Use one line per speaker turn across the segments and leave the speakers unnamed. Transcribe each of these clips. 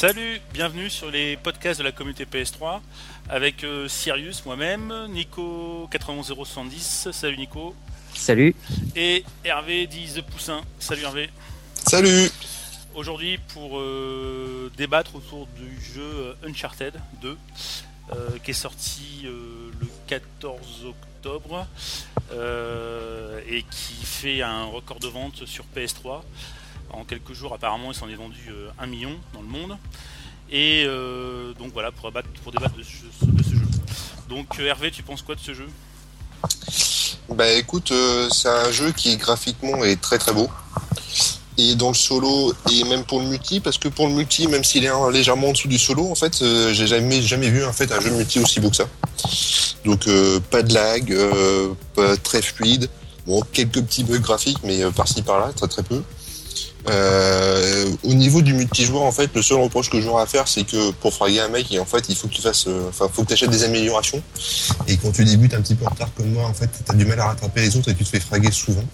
Salut, bienvenue sur les podcasts de la communauté PS3 avec euh, Sirius, moi-même, Nico 91070, salut Nico.
Salut.
Et Hervé 10 Poussin, salut Hervé.
Salut.
Aujourd'hui pour euh, débattre autour du jeu euh, Uncharted 2 qui est sorti le 14 octobre et qui fait un record de vente sur PS3. En quelques jours, apparemment, il s'en est vendu euh, un million dans le monde. Et euh, donc voilà, pour, pour débattre de ce, jeu. Donc euh, Hervé, tu penses quoi de ce jeu?
Bah écoute, c'est un jeu qui graphiquement est très très beau. Et dans le solo, et même pour le multi, parce que pour le multi, même s'il est légèrement en dessous du solo, en fait, j'ai jamais, jamais vu en fait, un jeu multi aussi beau que ça. Donc pas de lag, pas très fluide. Bon, quelques petits bugs graphiques, mais par-ci par-là, très très peu. Euh, au niveau du multijoueur, en fait, le seul reproche que j'aurais à faire, c'est que pour fraguer un mec, en fait, il faut que tu fasses, euh, enfin, faut que achètes des améliorations. Et quand tu débutes un petit peu en retard comme moi, en fait, tu as du mal à rattraper les autres et tu te fais fraguer souvent.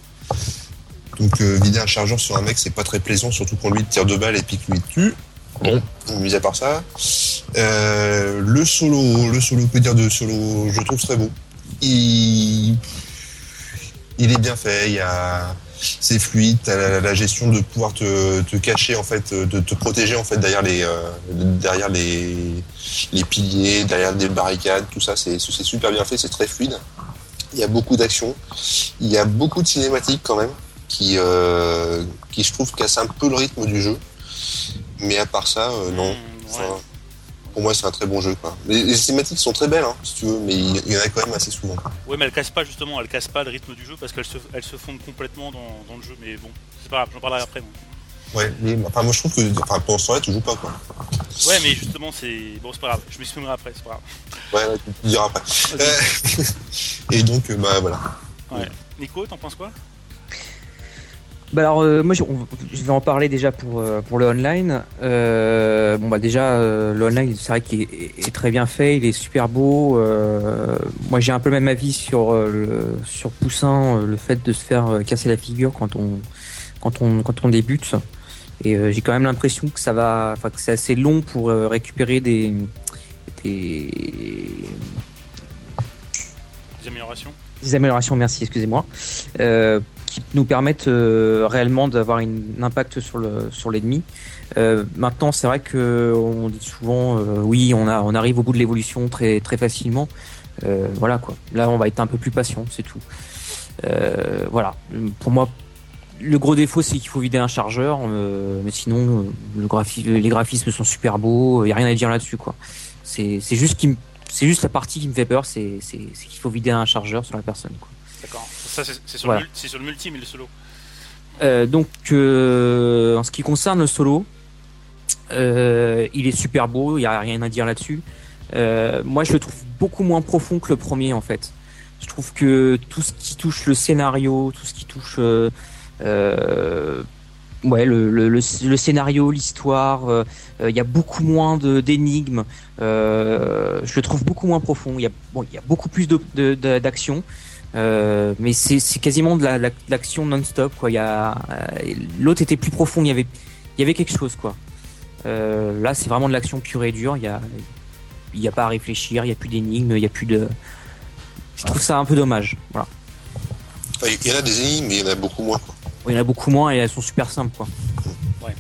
Donc, euh, vider un chargeur sur un mec, c'est pas très plaisant, surtout quand lui te tire deux balles et puis que lui te tue. Bon, mis à part ça, le solo, le solo, que dire de solo, je trouve très beau. Il, il est bien fait, il y a, c'est fluide, tu as la, gestion de pouvoir te, cacher en fait, de te protéger en fait derrière les euh, derrière les, les piliers, derrière des barricades, tout ça c'est super bien fait, c'est très fluide. Il y a beaucoup d'actions, il y a beaucoup de cinématiques quand même qui euh, qui je trouve cassent un peu le rythme du jeu. Mais à part ça, euh, non. Mmh, pour moi, c'est un très bon jeu. Quoi. Les, cinématiques sont très belles, hein, si tu veux, mais il y en a quand même assez souvent.
Oui, mais elles cassent pas justement, elles cassent pas le rythme du jeu parce qu'elles se, elles se fondent complètement dans, le jeu. Mais bon, c'est pas grave, j'en parlerai après.
Ouais, mais enfin, moi je trouve que enfin, pendant ce temps-là, tu joues pas quoi.
Ouais, mais justement, c'est. Bon, c'est pas grave, je m'exprimerai après, c'est pas
grave. Ouais, tu diras après. Euh, et donc, euh, bah voilà.
Ouais. Nico, t'en penses quoi?
Bah alors euh, moi je, vais en parler déjà pour euh, pour le online. Euh, bon bah déjà le online c'est vrai qu'il est, très bien fait, il est super beau. moi j'ai un peu le même avis sur le, sur Poussin, le fait de se faire casser la figure quand on quand on quand on débute. Et j'ai quand même l'impression que ça va, enfin que c'est assez long pour récupérer des
des des améliorations.
Des améliorations, merci, excusez-moi. Euh, nous permettent euh, réellement d'avoir un impact sur le sur l'ennemi. Euh, maintenant, c'est vrai que on dit souvent, euh, oui, on a on arrive au bout de l'évolution très très facilement. voilà quoi. Là, on va être un peu plus patient, c'est tout. voilà. Pour moi, le gros défaut, c'est qu'il faut vider un chargeur, mais sinon, le les graphismes sont super beaux. Il y a rien à dire là-dessus, quoi. C'est juste qui c'est juste la partie qui me fait peur, c'est qu'il faut vider un chargeur sur la personne.
D'accord. Ça, c'est sur, le multi, mais le solo.
Euh, donc, euh, en ce qui concerne le solo, euh, il est super beau, il n'y a rien à dire là-dessus. moi, je le trouve beaucoup moins profond que le premier, en fait. Je trouve que tout ce qui touche le scénario, tout ce qui touche ouais, le, le, scénario, l'histoire, il y a beaucoup moins d'énigmes. je le trouve beaucoup moins profond. Il y a, bon, y a beaucoup plus d'action. Euh, mais c'est quasiment de l'action la, non-stop. Quoi. Il euh, l'autre était plus profond. Il y avait il y avait quelque chose quoi. Euh, là, c'est vraiment de l'action pure et dure. Il y a il y a pas à réfléchir. Il y a plus d'énigmes. Il y a plus de. Je trouve ça un peu dommage. Voilà.
Il y a des énigmes, mais il y en a beaucoup moins.
Il y en a beaucoup moins et elles sont super simples quoi.
Ouais.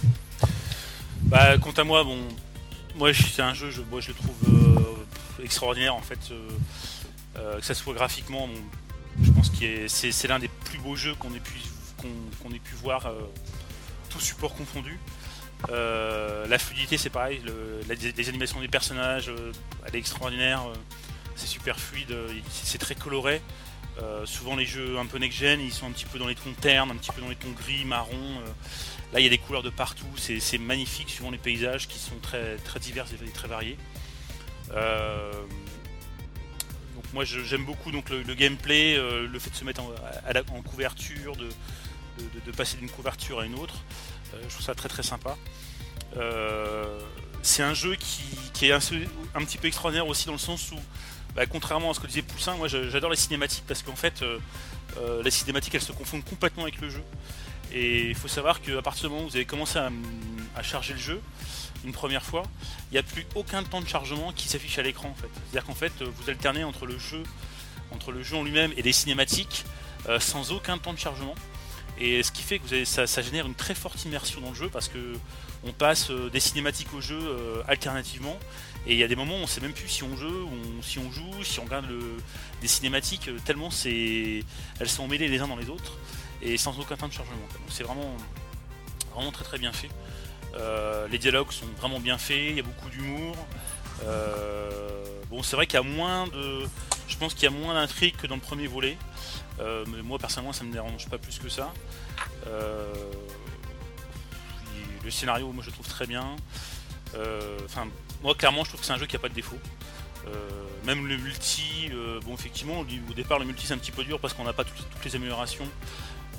Bah, quant à moi, bon, moi c'est un jeu, je, je le trouve extraordinaire en fait. que ça soit graphiquement, je pense que c'est l'un des plus beaux jeux qu'on ait pu ait pu voir, euh, tout support confondu. Euh, la fluidité, c'est pareil. les animations des personnages, euh, elle est extraordinaire. c'est super fluide. c'est très coloré. Souvent les jeux un peu next-gen, ils sont un petit peu dans les tons ternes, un petit peu dans les tons gris, marron. là, il y a des couleurs de partout. C'est magnifique suivant les paysages qui sont très, très divers et très variés moi j'aime beaucoup donc le, gameplay, euh, le fait de se mettre en, couverture, de, passer d'une couverture à une autre. Euh, je trouve ça très très sympa. Euh, c'est un jeu qui, est un, petit peu extraordinaire aussi dans le sens où, bah, contrairement à ce que disait Poussin, moi j'adore les cinématiques parce qu'en fait les cinématiques elles se confondent complètement avec le jeu. Et il faut savoir qu'à partir du moment où vous avez commencé à, charger le jeu, une première fois, il n'y a plus aucun temps de chargement qui s'affiche à l'écran. C'est-à-dire qu'en fait vous alternez entre le jeu, entre le jeu en lui-même et les cinématiques euh, sans aucun temps de chargement. Et ce qui fait que ça, génère une très forte immersion dans le jeu parce que on passe euh, des cinématiques au jeu euh, alternativement. Et il y a des moments où on sait même plus si on joue, si on joue, si on regarde des cinématiques, tellement c'est, elles sont mêlées les uns dans les autres et sans aucun temps de chargement. Donc c'est vraiment, vraiment très très bien fait. les dialogues sont vraiment bien faits, il y a beaucoup d'humour. bon, c'est vrai qu'il y a moins de, je pense qu'il y a moins d'intrigue que dans le premier volet. Euh, mais moi personnellement ça me dérange pas plus que ça. Euh, le scénario moi je le trouve très bien. Euh, enfin moi clairement je trouve que c'est un jeu qui a pas de défaut. même le multi, bon effectivement au départ le multi c'est un petit peu dur parce qu'on n'a pas toutes, les améliorations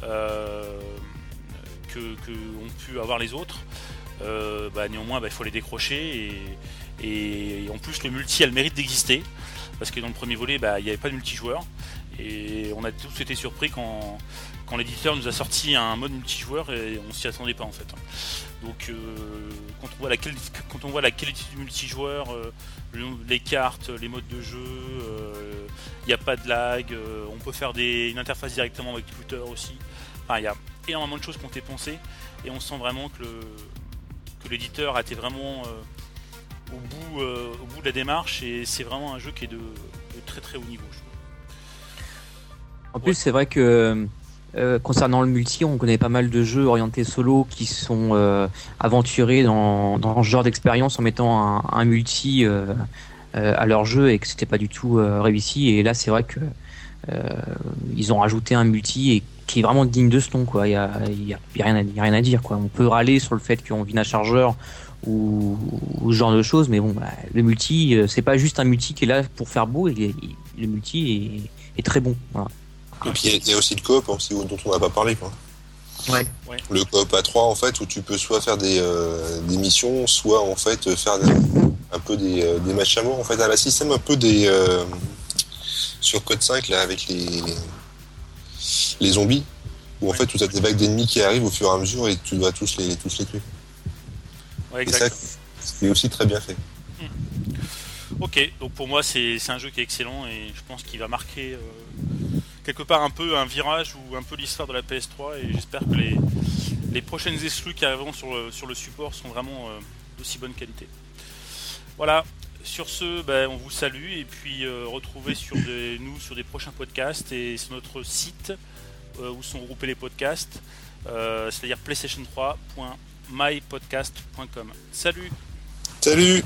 que, ont pu avoir les autres. Bah, néanmoins bah, il faut les décrocher et, en plus le multi a le mérite d'exister parce que dans le premier volet bah, il n'y avait pas de multijoueur et on a tous été surpris quand, quand l'éditeur nous a sorti un mode multijoueur et on s'y attendait pas en fait. Donc euh, quand, on voit la qualité, quand on voit la qualité du multijoueur, euh, les cartes, les modes de jeu, il euh, n'y a pas de lag, on peut faire des, une interface directement avec Twitter aussi. il y a énormément de choses qui ont été pensées et on sent vraiment que l'éditeur a été vraiment au, bout, au bout de la démarche et c'est vraiment un jeu qui est de, très très haut niveau.
En plus, c'est vrai que euh, concernant le multi, on connaît pas mal de jeux orientés solo qui sont euh, aventurés dans, dans, ce genre d'expérience en mettant un, multi euh, à leur jeu et que c'était pas du tout réussi. Et là, c'est vrai que ils ont rajouté un multi et qui est vraiment digne de ce nom. Il y a, y a, rien à, rien à dire. Quoi. On peut râler sur le fait qu'on vit un chargeur ou, ce genre de choses, mais bon, bah, le multi, c'est pas juste un multi qui est là pour faire beau. Et, le multi est, est très bon. Voilà.
Et puis il y, a aussi le coop aussi, dont on n'a pas parlé. Quoi.
Ouais.
Le coop à 3 en fait où tu peux soit faire des, euh, des missions, soit en fait faire un peu des, euh, des, matchs à mort en fait à la système un peu des euh, sur Code 5 là avec les les zombies où en fait tu as des vagues d'ennemis qui arrivent au fur et à mesure et tu dois tous les tous les tuer.
Ouais, exact.
c'est aussi très bien fait.
Hmm. Ok, donc pour moi c'est un jeu qui est excellent et je pense qu'il va marquer quelque part un peu un virage ou un peu l'histoire de la PS3 et j'espère que les, les prochaines exclus qui arriveront sur le, sur le support sont vraiment euh, d'aussi bonne qualité. Voilà, sur ce, ben, on vous salue et puis euh, retrouvez sur des, nous sur des prochains podcasts et sur notre site euh, où sont regroupés les podcasts, c'est-à-dire playstation3.mypodcast.com. Salut
Salut